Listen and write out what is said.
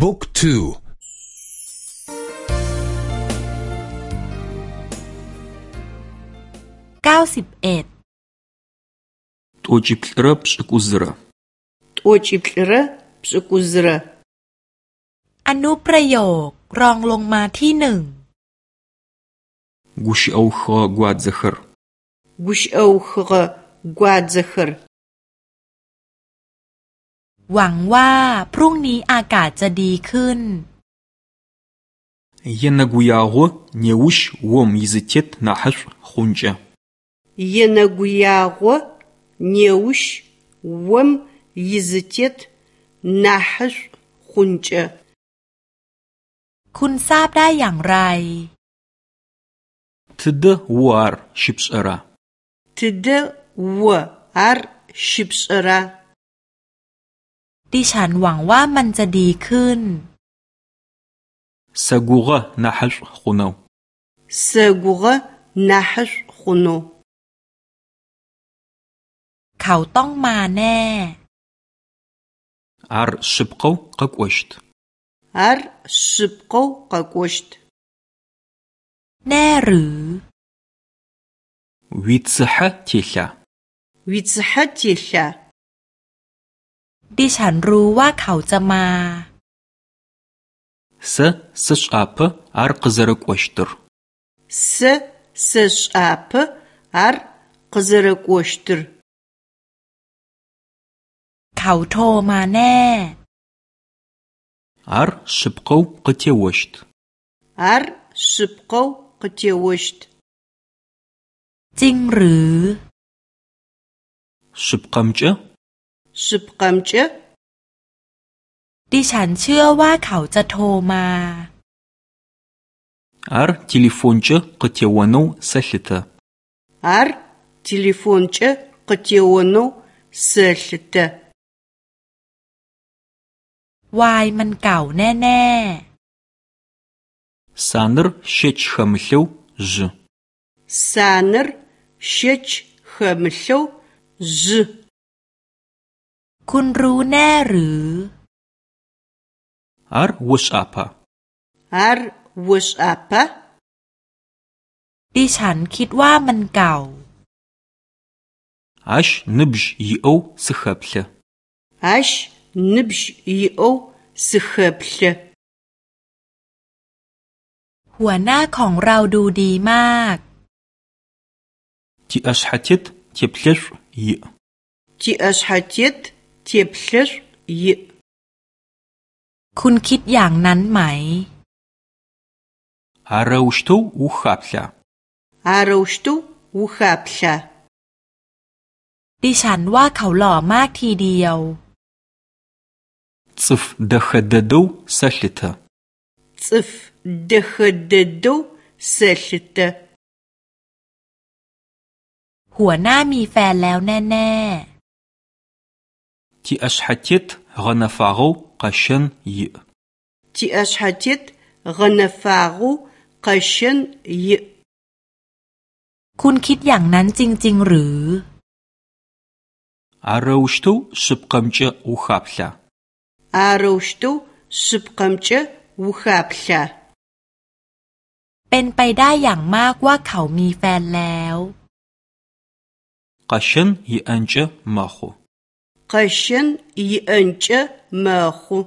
บุ๊กทูเก้าสิบเอ็ดตัวจิบเระปสกุซระตัวจิบเระสกุซระอนุประโยครองลงมาที่หนึ่งกุชเอาขกวาดซะขรกุชเอาขกวาดซะขรหวังว่าพรุ่งนี้อากาศจะดีขึ้น Енэгуягъо неущ ом изытет нахьышӏу хъункӏэ. Енэгуягъо неущ ом изытет нахьышӏу хъункӏэ. คุณทราบได้อย่างไร тыдэ о ар щыпшӏэра? тыдэ о ар щыпшӏэра? ดิฉันหวังว่ามันจะดีขึ้น سەگوغە نەحەش خونەو سەگوغە ن ە ح ە เขาต้องมาแน่อาร์ชิบก э у къэкӏощт ар шъыпкъэу แน่หรือ วิ ц ы ะท э телъа уицыхьэ т ดิฉันรู้ว่าเขาจะมาสสิชอาปอาร์กซรกวชตรสสิชอาพอาร์กซรกวชตรเขาโทรมาแน่อาร์ ชิบ ъ э у к ิ ы т е อ щ т ์ р шъыпкъэу к ъ จริงหรือ ชิบกัมเจสุปกำเจดิฉันเชื่อว่าเขาจะโทรมา อาร์ทีลิฟอนเจกติวานุเซลิตาอาร์ทีลิฟอนเจกติวานุเซลิตาวายมันเก่าแน่ๆซานร์เชชฮัมชูจซานร์เชชฮัมชูจคุณรู้แน่หรือ Ar wush apa Ar wush apa ดิฉันคิดว่ามันเก่าอ ш н ы บจ и โอส сыхэплъэ Аш ныбж иӏэу с ы х э หัวหน้าของเราดูดีมาก Ти ашъхьэтет т е ี่ ъ э ш ӏ у и ที่อ ш ъ х ь э т е т จ็บเสียคุณคิดอย่างนั้นไหม อารูสตูอุขับชาอารูสตูอุขับชาดิฉันว่าเขาหล่อมากทีเดียว ซึฟเดชเดดูเซชิตะ ซึฟเดชเดดูเซชิตะ หัวหน้ามีแฟนแล้วแน่ ๆ Ти ашхатет гынафагу къашын и. Ти ашхатет гынафагу къашын и. คุณคิดอย่างนั้นจริง ๆ หรือ อารูชตูสุบกัมจอุขับซาอารูชตูสุบกัมจอุขับซาเป็นไปได้อย่างมากว่าเขามีแฟนแล้วกัชนยีอันจมาโข къэщэн иӏэнкӏэ мэхъу.